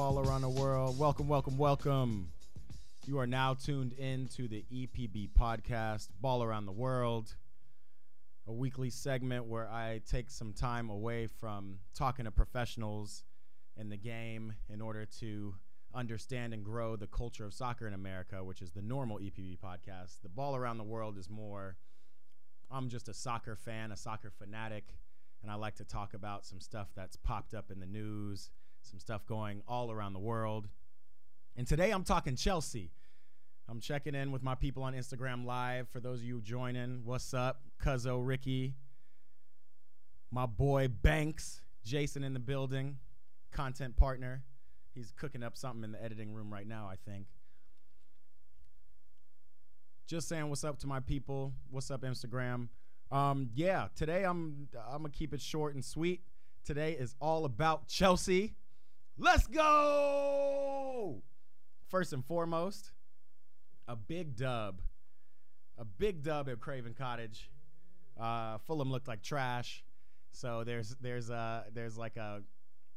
ball around the world. Welcome, welcome, welcome. You are now tuned in to the EPB podcast, Ball Around the World, a weekly segment where I take some time away from talking to professionals in the game in order to understand and grow the culture of soccer in America, which is the normal EPB podcast. The Ball Around the World is more, I'm just a soccer fan, a soccer fanatic, and I like to talk about some stuff that's popped up in the news some stuff going all around the world. And today I'm talking Chelsea. I'm checking in with my people on Instagram Live. For those of you joining, what's up? Cuzzo Ricky, my boy Banks, Jason in the building, content partner. He's cooking up something in the editing room right now, I think. Just saying what's up to my people. What's up, Instagram? Um, yeah, today I'm I'm gonna keep it short and sweet. Today is all about Chelsea. Let's go! First and foremost, a big dub. A big dub at Craven Cottage. Uh, Fulham looked like trash. So there's there's a there's like a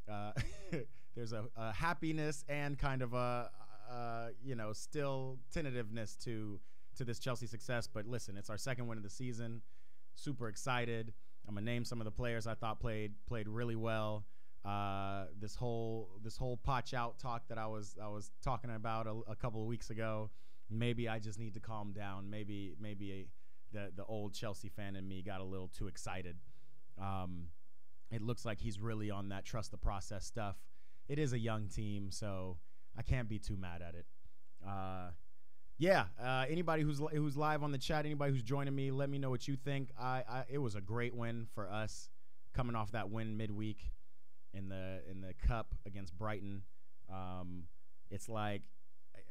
uh, there's a, a, happiness and kind of a uh, you know still tentativeness to to this Chelsea success. But listen, it's our second win of the season. Super excited. I'm gonna name some of the players I thought played played really well uh, this whole this whole Poch out talk that I was I was talking about a, a, couple of weeks ago. Maybe I just need to calm down. Maybe maybe a, the the old Chelsea fan in me got a little too excited. Um, it looks like he's really on that trust the process stuff. It is a young team, so I can't be too mad at it. Uh, yeah, uh, anybody who's who's live on the chat, anybody who's joining me, let me know what you think. I, I it was a great win for us, coming off that win midweek in the in the cup against Brighton. Um, it's like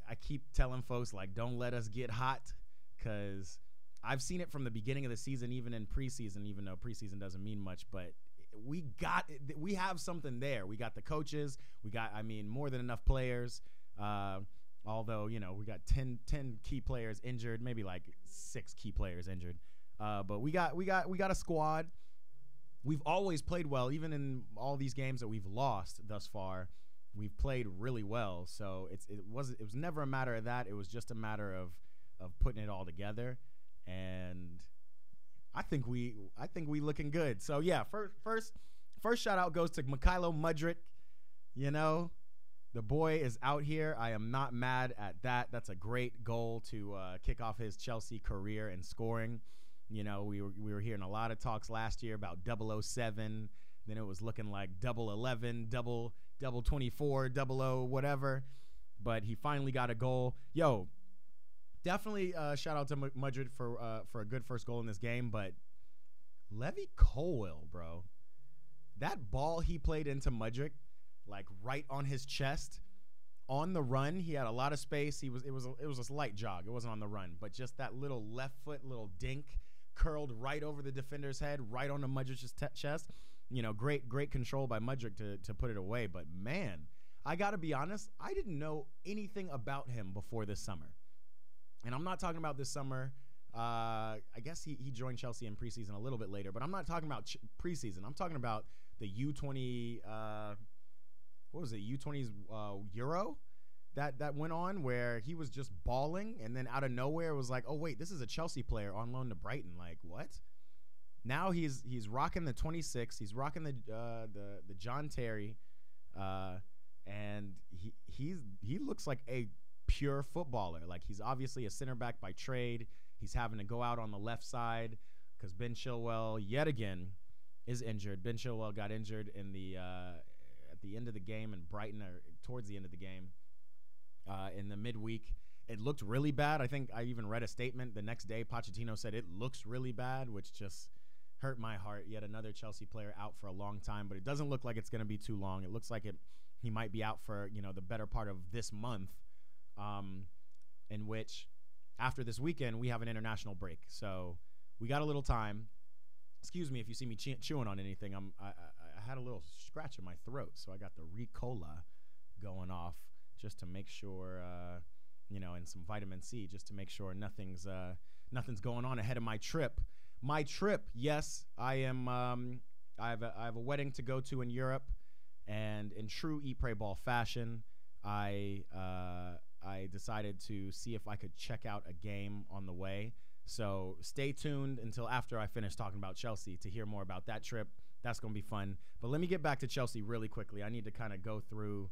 I, keep telling folks like don't let us get hot because I've seen it from the beginning of the season, even in preseason, even though preseason doesn't mean much, but we got we have something there. We got the coaches, we got I mean more than enough players. Uh, although you know we got 10, 10 key players injured, maybe like six key players injured. Uh, but we got we got we got a squad we've always played well, even in all these games that we've lost thus far. We've played really well, so it's it was it was never a matter of that. It was just a matter of of putting it all together, and I think we I think we looking good. So yeah, first first first shout out goes to Mykhailo Mudryk. You know, the boy is out here. I am not mad at that. That's a great goal to uh, kick off his Chelsea career and scoring. You know, we were we were hearing a lot of talks last year about 007. Then it was looking like double 11, double double 24, double O, whatever. But he finally got a goal. Yo, definitely uh, shout out to Mudryk for uh, for a good first goal in this game. But Levi Colwill, bro, that ball he played into Mudryk, like right on his chest, on the run. He had a lot of space. He was it was a, it was a light jog. It wasn't on the run, but just that little left foot, little dink curled right over the defender's head, right on the Mudryk's t- chest. You know, great, great control by Mudryk to, to put it away. But man, I got to be honest, I didn't know anything about him before this summer. And I'm not talking about this summer. Uh, I guess he, he joined Chelsea in preseason a little bit later, but I'm not talking about ch- preseason. I'm talking about the U20, uh, what was it, U20's uh, Euro? That that went on where he was just bawling, and then out of nowhere was like, oh wait, this is a Chelsea player on loan to Brighton. Like what? Now he's he's rocking the 26. He's rocking the uh, the the John Terry, uh, and he he's he looks like a pure footballer. Like he's obviously a center back by trade. He's having to go out on the left side because Ben Chilwell yet again is injured. Ben Chilwell got injured in the uh, at the end of the game in Brighton or towards the end of the game uh, in the midweek. It looked really bad. I think I even read a statement the next day. Pochettino said it looks really bad, which just hurt my heart. Yet another Chelsea player out for a long time, but it doesn't look like it's going to be too long. It looks like it he might be out for you know the better part of this month, um, in which after this weekend we have an international break. So we got a little time. Excuse me if you see me che- chewing on anything. I'm I, I, I had a little scratch in my throat, so I got the Ricola going off just to make sure, uh, you know, and some vitamin C just to make sure nothing's uh, nothing's going on ahead of my trip. My trip, yes, I am. Um, I have a, I have a wedding to go to in Europe, And in true eat pray ball fashion, I uh, I decided to see if I could check out a game on the way. So stay tuned until after I finish talking about Chelsea to hear more about that trip. That's going to be fun. But let me get back to Chelsea really quickly. I need to kind of go through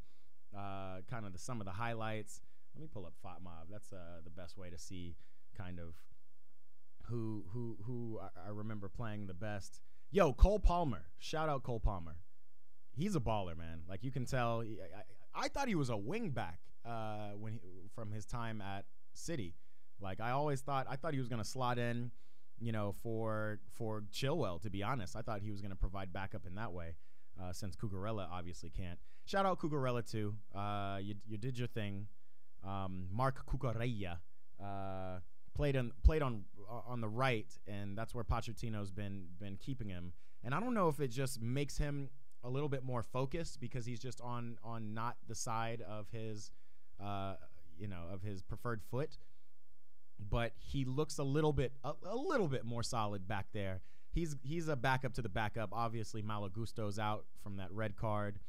uh, kind of the, some of the highlights. Let me pull up FotMob. That's uh, the best way to see kind of who who who I, I remember playing the best. Yo, Cole Palmer. Shout out Cole Palmer. He's a baller, man. Like you can tell. He, I, I, thought he was a wing back uh, when he, from his time at City. Like I always thought. I thought he was gonna slot in, you know, for for Chilwell. To be honest, I thought he was gonna provide backup in that way. Uh, since Cucurella obviously can't. Shout out Cucurella too. Uh, you you did your thing. Um, Marc Cucurella uh, played on played on uh, on the right, and that's where Pochettino's been been keeping him. And I don't know if it just makes him a little bit more focused because he's just on on not the side of his uh, you know of his preferred foot, but he looks a little bit a, a little bit more solid back there. He's he's a backup to the backup. Obviously, Malo Gusto's out from that red card.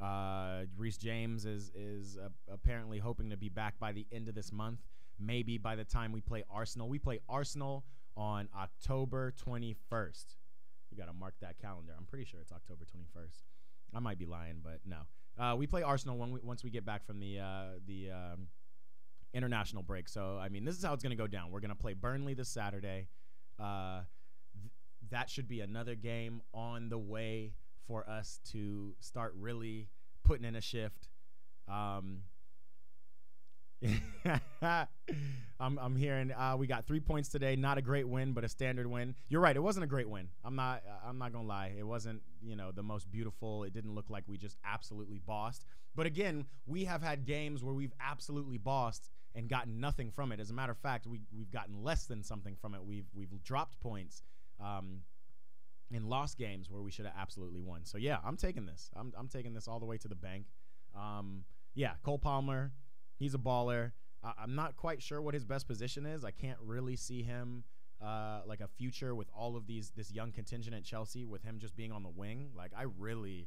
Uh, Reece James is is uh, apparently hoping to be back by the end of this month maybe by the time we play Arsenal. We play Arsenal on October 21st. We got to mark that calendar. I'm pretty sure it's October 21st. I might be lying, but no. Uh, we play Arsenal we, once we get back from the uh, the um, international break. So I mean, this is how it's going to go down. We're going to play Burnley this Saturday. Uh, th- that should be another game on the way for us to start really putting in a shift. Um, I'm, I'm hearing uh, we got three points today. Not a great win, but a standard win. You're right. It wasn't a great win. I'm not. I'm not gonna lie. It wasn't. You know, the most beautiful. It didn't look like we just absolutely bossed. But again, we have had games where we've absolutely bossed and gotten nothing from it. As a matter of fact, we we've gotten less than something from it. We've we've dropped points. Um, and lost games where we should have absolutely won. So yeah, I'm taking this. I'm I'm taking this all the way to the bank. Um, yeah, Cole Palmer He's a baller. Uh, I'm not quite sure what his best position is. I can't really see him uh, like a future with all of these this young contingent at Chelsea with him just being on the wing. Like I really,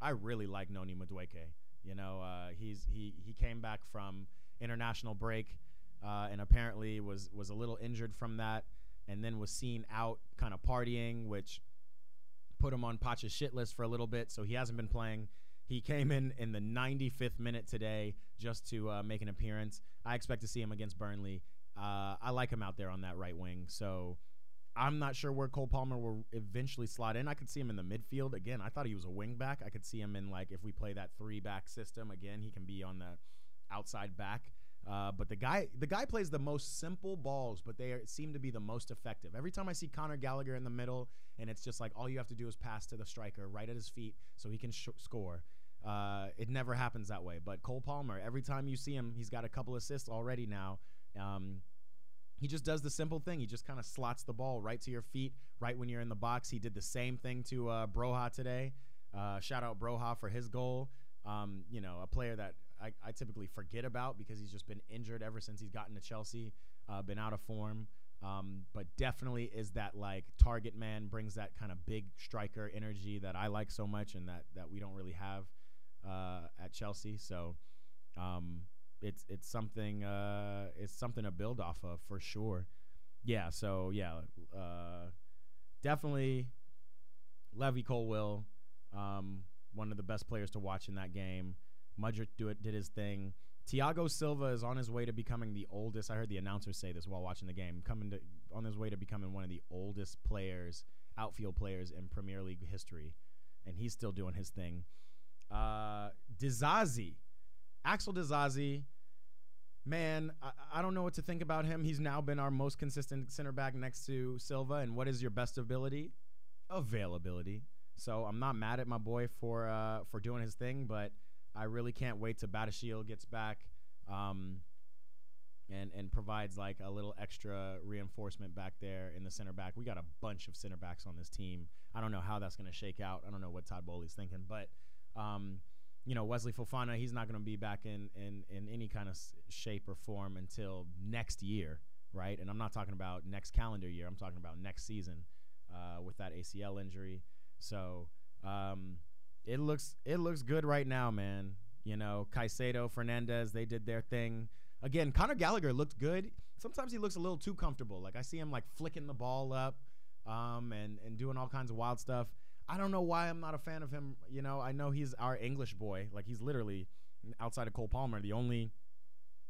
I really like Noni Madueke. You know, uh, he's he he came back from international break uh, and apparently was was a little injured from that, and then was seen out kind of partying, which put him on Pacha's shit list for a little bit. So he hasn't been playing. He came in in the 95th minute today just to uh, make an appearance. I expect to see him against Burnley. Uh, I like him out there on that right wing. So I'm not sure where Cole Palmer will eventually slot in. I could see him in the midfield. Again, I thought he was a wing back. I could see him in like if we play that three back system again, he can be on the outside back. Uh, but the guy, the guy plays the most simple balls, but they are, seem to be the most effective. Every time I see Conor Gallagher in the middle, and it's just like all you have to do is pass to the striker right at his feet so he can sh- score. Uh, it never happens that way. But Cole Palmer, every time you see him, he's got a couple assists already now. Um, he just does the simple thing. He just kind of slots the ball right to your feet, right when you're in the box. He did the same thing to uh, Broja today. Uh, shout out Broja for his goal. Um, you know, a player that I, I, typically forget about because he's just been injured ever since he's gotten to Chelsea, uh, been out of form. Um, but definitely is that like target man, brings that kind of big striker energy that I like so much and that, that we don't really have uh, at Chelsea. So um, it's it's something uh, it's something to build off of for sure. Yeah. So yeah, uh, definitely Levi Colwill, um, one of the best players to watch in that game. Mudryk do it, did his thing. Thiago Silva is on his way to becoming the oldest. I heard the announcer say this while watching the game. Coming to on his way to becoming one of the oldest players, outfield players in Premier League history, and he's still doing his thing. Uh, Disasi, Axel Disasi, man, I, I, don't know what to think about him. He's now been our most consistent center back next to Silva. And what is your best ability? Availability. So I'm not mad at my boy for uh, for doing his thing, but I really can't wait till Badiashile gets back. Um, and and provides like a little extra reinforcement back there in the center back. We got a bunch of center backs on this team. I don't know how that's going to shake out. I don't know what Todd Boehly's thinking, but um, you know, Wesley Fofana, he's not going to be back in, in, in any kind of shape or form until next year, right? And I'm not talking about next calendar year. I'm talking about next season uh, with that ACL injury. So, um, it looks it looks good right now, man. You know, Caicedo, Fernandez, they did their thing. Again, Conor Gallagher looked good. Sometimes he looks a little too comfortable. Like I see him like flicking the ball up, um, and and doing all kinds of wild stuff. I don't know why I'm not a fan of him. You know, I know he's our English boy. Like he's literally outside of Cole Palmer, the only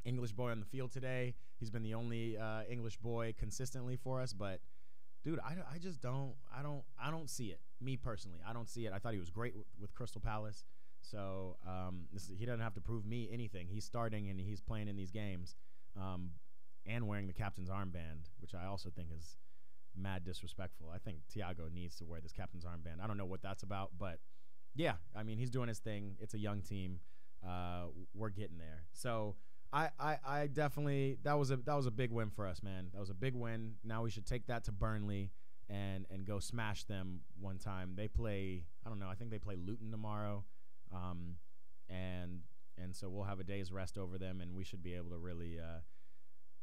English boy on the field today. He's been the only uh, English boy consistently for us. But dude, I, I just don't I don't I don't see it. Me personally, I don't see it. I thought he was great with, Crystal Palace. So um, this, he doesn't have to prove me anything. He's starting and he's playing in these games, um, and wearing the captain's armband, which I also think is mad disrespectful. I think Thiago needs to wear this captain's armband. I don't know what that's about, but yeah, I mean he's doing his thing. It's a young team. Uh, we're getting there. So I, I, I definitely that was a that was a big win for us, man. That was a big win. Now we should take that to Burnley and and go smash them one time. They play I don't know. I think they play Luton tomorrow, um, and and so we'll have a day's rest over them, and we should be able to really uh,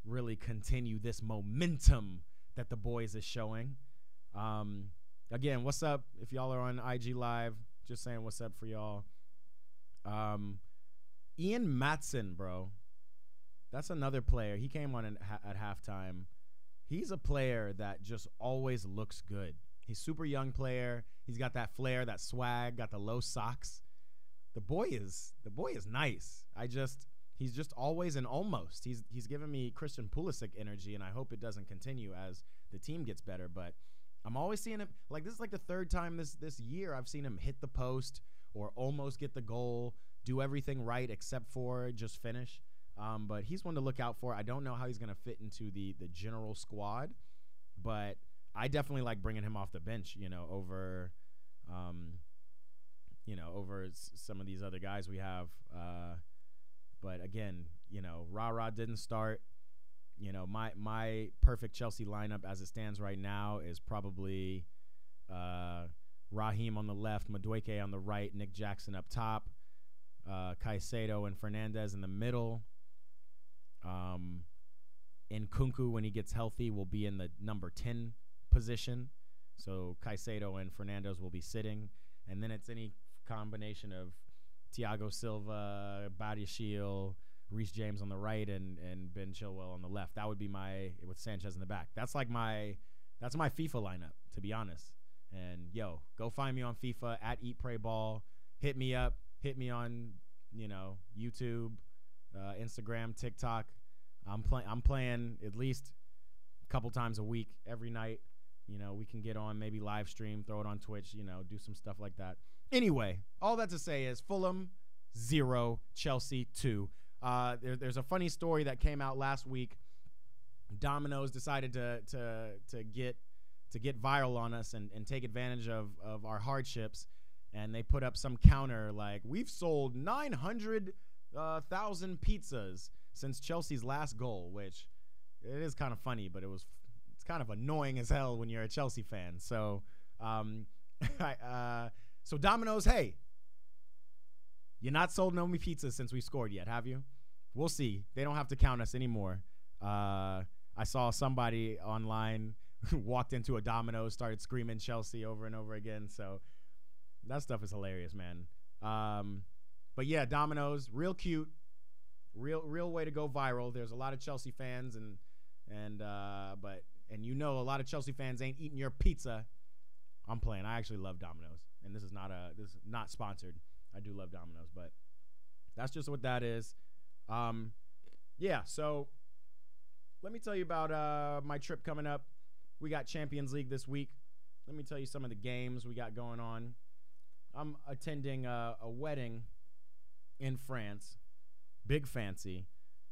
really continue this momentum that the boys is showing. Um, again, what's up? If y'all are on IG Live, just saying what's up for y'all. Um, Ian Maatsen, bro. That's another player. He came on at halftime. He's a player that just always looks good. He's super young player. He's got that flair, that swag, got the low socks. The boy is the boy is nice. I just he's just always an almost. He's he's giving me Christian Pulisic energy, and I hope it doesn't continue as the team gets better. But I'm always seeing him like this is like the third time this this year I've seen him hit the post or almost get the goal, do everything right except for just finish. Um, but he's one to look out for. I don't know how he's going to fit into the the general squad, but I definitely like bringing him off the bench. You know, over, um, you know, over s- some of these other guys we have. Uh, but again, you know, Ra Ra didn't start. You know, my my perfect Chelsea lineup as it stands right now is probably uh, Raheem on the left, Madueke on the right, Nick Jackson up top, uh, Caicedo and Fernandez in the middle. Um, Nkunku, when he gets healthy, will be in the number 10 position. So Caicedo and Fernandez will be sitting. And then it's any combination of Thiago Silva, Badiashile, Reece James on the right, and, and Ben Chilwell on the left. That would be my, with Sanchez in the back. That's like my, that's my FIFA lineup, to be honest. And yo, go find me on FIFA at Eat Pray Ball. Hit me up. Hit me on, you know, YouTube, uh, Instagram, TikTok. I'm playing. I'm playing at least a couple times a week, every night. You know, we can get on, maybe live stream, throw it on Twitch. You know, do some stuff like that. Anyway, all that to say is Fulham zero, Chelsea two. Uh, there, there's a funny story that came out last week. Domino's decided to to to get to get viral on us and, and take advantage of, of our hardships. And they put up some counter like, we've sold 900 uh, thousand pizzas since Chelsea's last goal, which it is kind of funny, but it was it's kind of annoying as hell when you're a Chelsea fan. So, um, uh, so Domino's, hey, you're not sold no me pizzas since we scored yet, have you? We'll see. They don't have to count us anymore. Uh, I saw somebody online walked into a Domino's, started screaming Chelsea over and over again. So that stuff is hilarious, man. Um, but yeah, Domino's, real cute, real real way to go viral. There's a lot of Chelsea fans and and uh, but and you know a lot of Chelsea fans ain't eating your pizza. I'm playing. I actually love Domino's, and this is not a this is not sponsored. I do love Domino's, but that's just what that is. Um, yeah. So let me tell you about uh, my trip coming up. We got Champions League this week. Let me tell you some of the games we got going on. I'm attending a, a wedding in France, big fancy.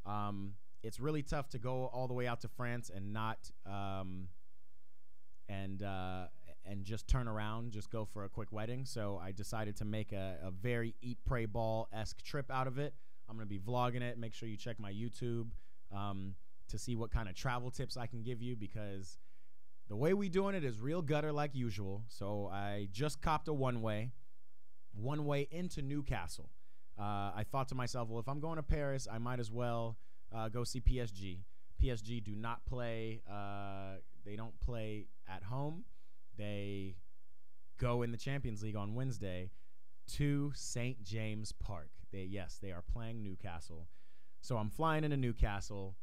Um, it's really tough to go all the way out to France and not um, and uh, and just turn around, just go for a quick wedding. So I decided to make a, a very eat, pray, ball esque trip out of it. I'm gonna be vlogging it. Make sure you check my YouTube um, to see what kind of travel tips I can give you because the way we doing it is real gutter like usual. So I just copped a one way, one way into Newcastle uh, I thought to myself, well, if I'm going to Paris, I might as well uh, go see PSG. PSG do not play. Uh, they don't play at home. They go in the Champions League on Wednesday. to St. James Park. They yes, they are playing Newcastle. So I'm flying into Newcastle,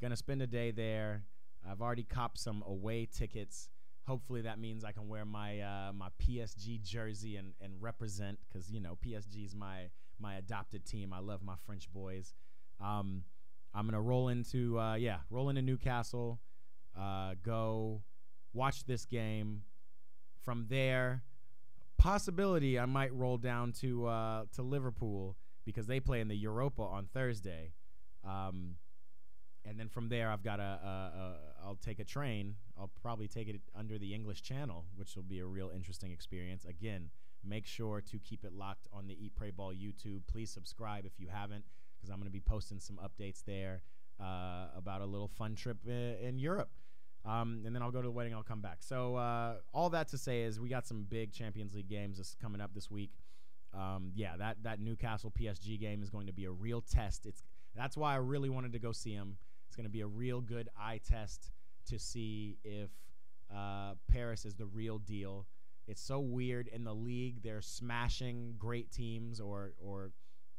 gonna spend a day there. I've already copped some away tickets. Hopefully that means I can wear my uh, my PSG jersey and, and represent because you know PSG is my my adopted team. I love my French boys. Um, I'm gonna roll into uh, yeah roll into Newcastle, uh, go watch this game. From there, possibility I might roll down to uh, to Liverpool because they play in the Europa on Thursday. Um, and then from there, I've got a, a, a. I'll take a train. I'll probably take it under the English Channel, which will be a real interesting experience. Again, make sure to keep it locked on the Eat Pray Ball YouTube. Please subscribe if you haven't, because I'm going to be posting some updates there uh, about a little fun trip in, Europe. Um, and then I'll go to the wedding. I'll come back. So uh, all that to say is we got some big Champions League games this coming up this week. Um, yeah, that that Newcastle PSG game is going to be a real test. It's that's why I really wanted to go see him. It's going to be a real good eye test to see if uh, Paris is the real deal. It's so weird in the league; they're smashing great teams or or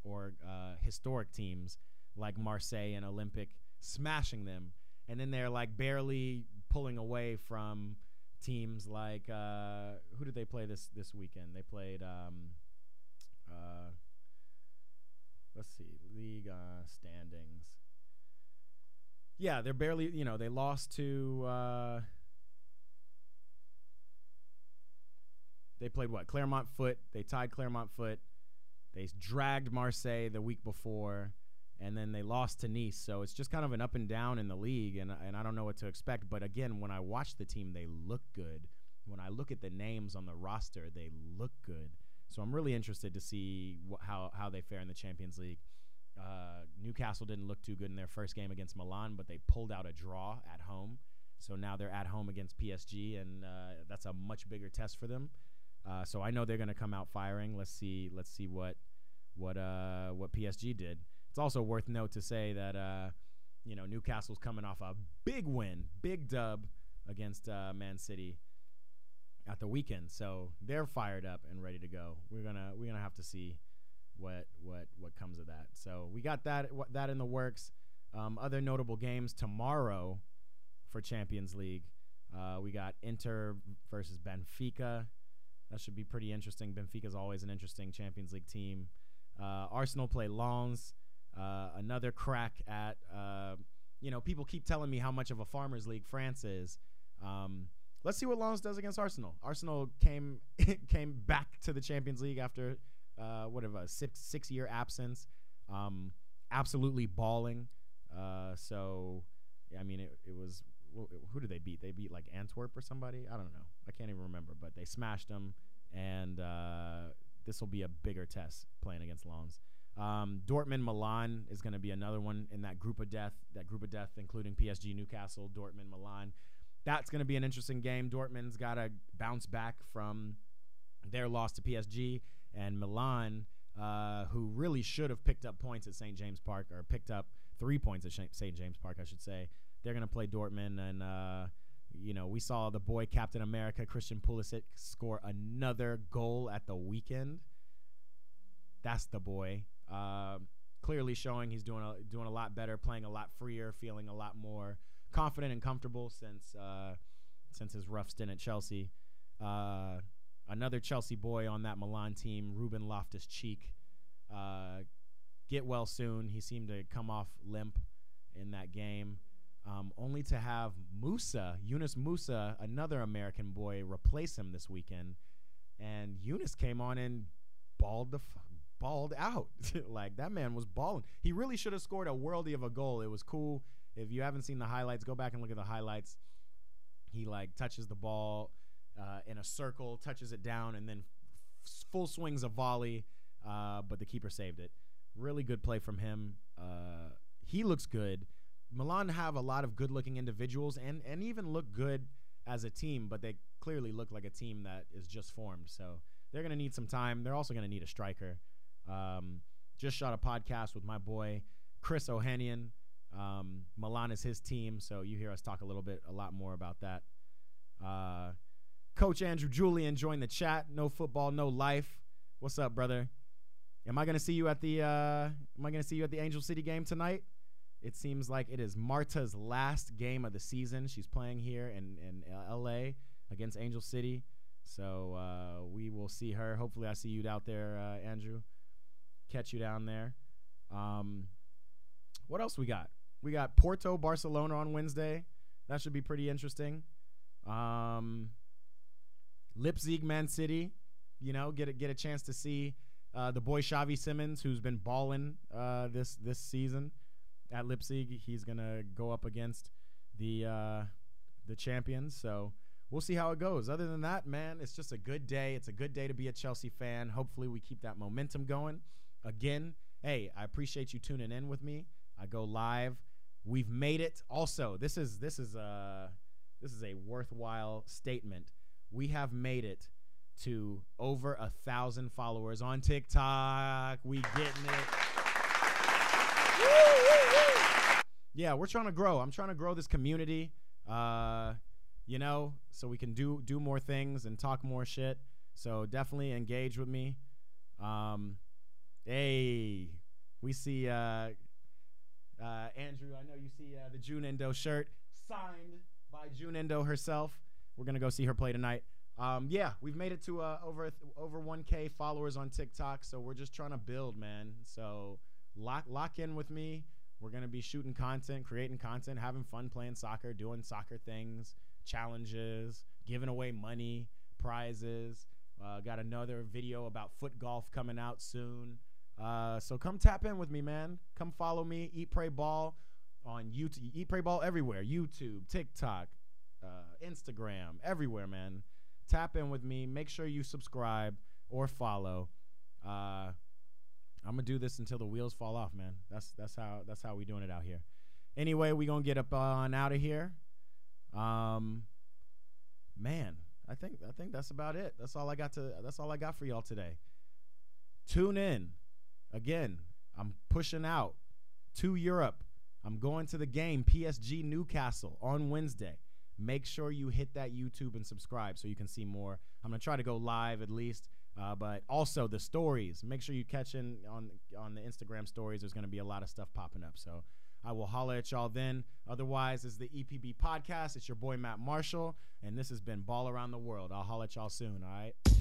or uh, historic teams like Marseille and Olympic, smashing them, and then they're like barely pulling away from teams like uh, who did they play this this weekend? They played. Um, uh, let's see, league uh, standings. Yeah, they're barely. You know, they lost to. They played what? Clermont Foot. They tied Clermont Foot. They dragged Marseille the week before, and then they lost to Nice. So it's just kind of an up and down in the league, and and I don't know what to expect. But again, when I watch the team, they look good. When I look at the names on the roster, they look good. So I'm really interested to see wh- how how they fare in the Champions League. Uh, Newcastle didn't look too good in their first game against Milan, but they pulled out a draw at home. So now they're at home against PSG, and uh, that's a much bigger test for them. Uh, so I know they're going to come out firing. Let's see. Let's see what what uh, what PSG did. It's also worth note to say that uh, you know Newcastle's coming off a big win, big dub against uh, Man City at the weekend. So they're fired up and ready to go. We're gonna we're gonna have to see what what what comes of that. So we got that that in the works. Um, other notable games tomorrow for Champions League. Uh, we got Inter versus Benfica. That should be pretty interesting. Benfica is always an interesting Champions League team. Uh, Arsenal play Lens. Uh, another crack at uh, you know people keep telling me how much of a farmers league France is. Um, let's see what Lens does against Arsenal. Arsenal came came back to the Champions League after uh, whatever a six six year absence. Um, absolutely balling. Uh, so I mean it, it was who did they beat? They beat like Antwerp or somebody. I don't know. I can't even remember, but they smashed them, and uh, this will be a bigger test playing against Lens. Um, Dortmund Milan is going to be another one in that group of death. That group of death, including PSG, Newcastle, Dortmund, Milan. That's going to be an interesting game. Dortmund's got to bounce back from their loss to PSG, and Milan, uh, who really should have picked up points at St. James Park or picked up three points at St. James Park, I should say. They're going to play Dortmund, and uh, you know we saw the boy Captain America Christian Pulisic score another goal at the weekend. That's the boy. Uh, clearly showing he's doing a, doing a lot better, playing a lot freer, feeling a lot more confident and comfortable since uh, since his rough stint at Chelsea. Uh, another Chelsea boy on that Milan team, Ruben Loftus Cheek. Uh, get well soon. He seemed to come off limp in that game, um, only to have Musah, Yunus Musah, another American boy, replace him this weekend. And Yunus came on and balled the balled out. like that man was balling. He really should have scored a worldy of a goal. It was cool. If you haven't seen the highlights, go back and look at the highlights. He like touches the ball uh, in a circle, touches it down, and then f- full swings a volley. Uh, but the keeper saved it. Really good play from him. Uh, he looks good. Milan have a lot of good-looking individuals and and even look good as a team, but they clearly look like a team that is just formed. So they're gonna need some time. They're also gonna need a striker. Um, just shot a podcast with my boy Chris Ohanian. Um, Milan is his team, so you hear us talk a little bit, a lot more about that. Uh, Coach Andrew Julian joined the chat. No football, no life. What's up, brother? Am I gonna see you at the uh am I gonna see you at the Angel City game tonight? It seems like it is Marta's last game of the season. She's playing here in, in LA against Angel City. So uh, we will see her. Hopefully, I see you out there, uh, Andrew. Catch you down there. Um, what else we got? We got Porto Barcelona on Wednesday. That should be pretty interesting. Um, Leipzig Man City. You know, get a, get a chance to see uh, the boy Xavi Simons, who's been balling uh, this this season at Leipzig. He's gonna go up against the uh, the champions. So we'll see how it goes. Other than that, man, it's just a good day. It's a good day to be a Chelsea fan. Hopefully, we keep that momentum going. Again, hey, I appreciate you tuning in with me. I go live. We've made it. Also, this is this is a this is a worthwhile statement. We have made it to over a thousand followers on TikTok. We getting it. Yeah, we're trying to grow. I'm trying to grow this community. Uh, you know, so we can do do more things and talk more shit. So definitely engage with me. Um, hey, we see uh, uh, Andrew. I know you see uh, the Jun Endo shirt signed by Jun Endo herself. We're gonna go see her play tonight. Um, yeah, we've made it to uh, over over 1K followers on TikTok, so we're just trying to build, man. So lock lock in with me. We're gonna be shooting content, creating content, having fun playing soccer, doing soccer things, challenges, giving away money, prizes. Uh, got another video about foot golf coming out soon. Uh, so come tap in with me, man. Come follow me. Eat Pray Ball on YouTube. Eat Pray Ball everywhere. YouTube, TikTok, uh, Instagram, everywhere, man. Tap in with me. Make sure you subscribe or follow. Uh, I'm gonna do this until the wheels fall off, man. That's that's how that's how we doing it out here. Anyway, we gonna get up on out of here. Um, man, I think I think that's about it. That's all I got to. That's all I got for y'all today. Tune in again. I'm pushing out to Europe. I'm going to the game PSG Newcastle on Wednesday. Make sure you hit that YouTube and subscribe so you can see more. I'm gonna try to go live at least, uh, but also the stories. Make sure you catch in on on the Instagram stories. There's gonna be a lot of stuff popping up. So I will holler at y'all then. Otherwise, it's the EPB podcast. It's your boy Matt Marshall, and this has been Ball Around the World. I'll holler at y'all soon. All right.